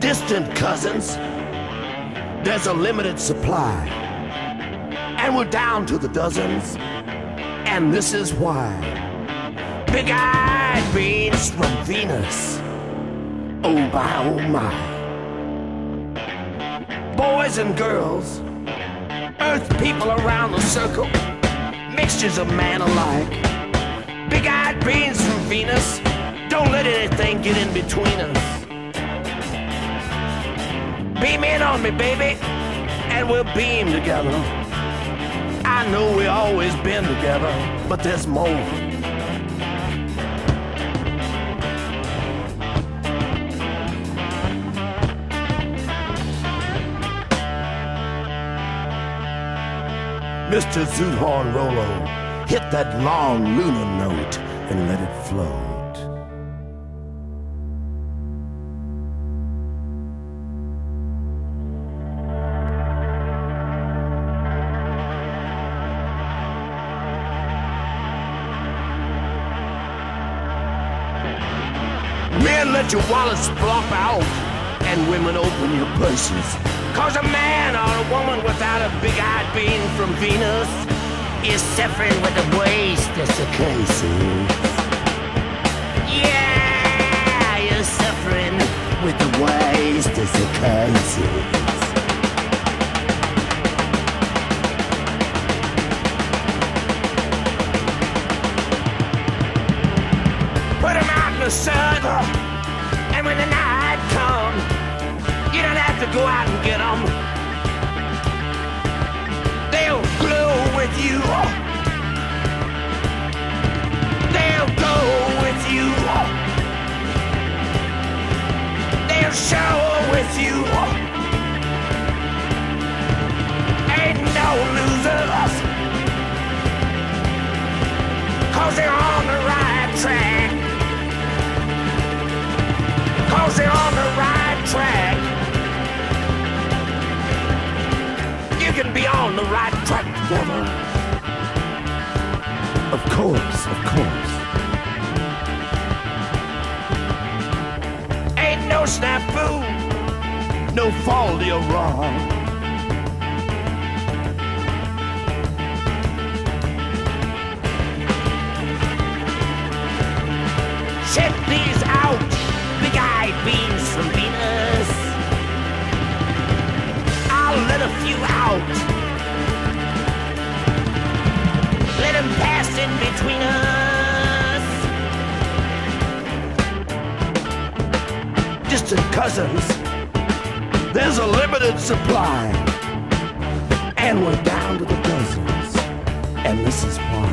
distant cousins. There's a limited supply. And we're down to the dozens. And this is why. Big eyed beans from Venus. Oh my, oh my. Boys and girls, earth people around the circle, mixtures of man alike. Big eyed beans from Venus, don't let anything get in between us. On me, baby, and we'll beam together. I know we always been together, but there's more. Mr. Zoot Horn Rollo, hit that long lunar note and let it float. Men, let your wallets flop out, and women open your purses. Cause a man or a woman without a big-eyed being from Venus is suffering with a waste desiccations. Yeah, you're suffering with the waste desiccations. Put go out and get 'em. They'll glow with you. They'll go with you. They'll shower with you. Ain't no losers. Cause they're on the right track. Cause they're on the right track. On the right track together. Of course, of course. Ain't no snafu, no fault you're wrong. Check these out, big-eyed beans from Venus. I'll let a few out. In between us. Distant cousins, there's a limited supply. And we're down to the dozens. And this is why.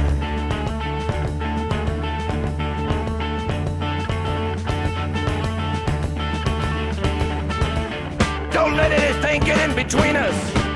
Don't let anything get in between us.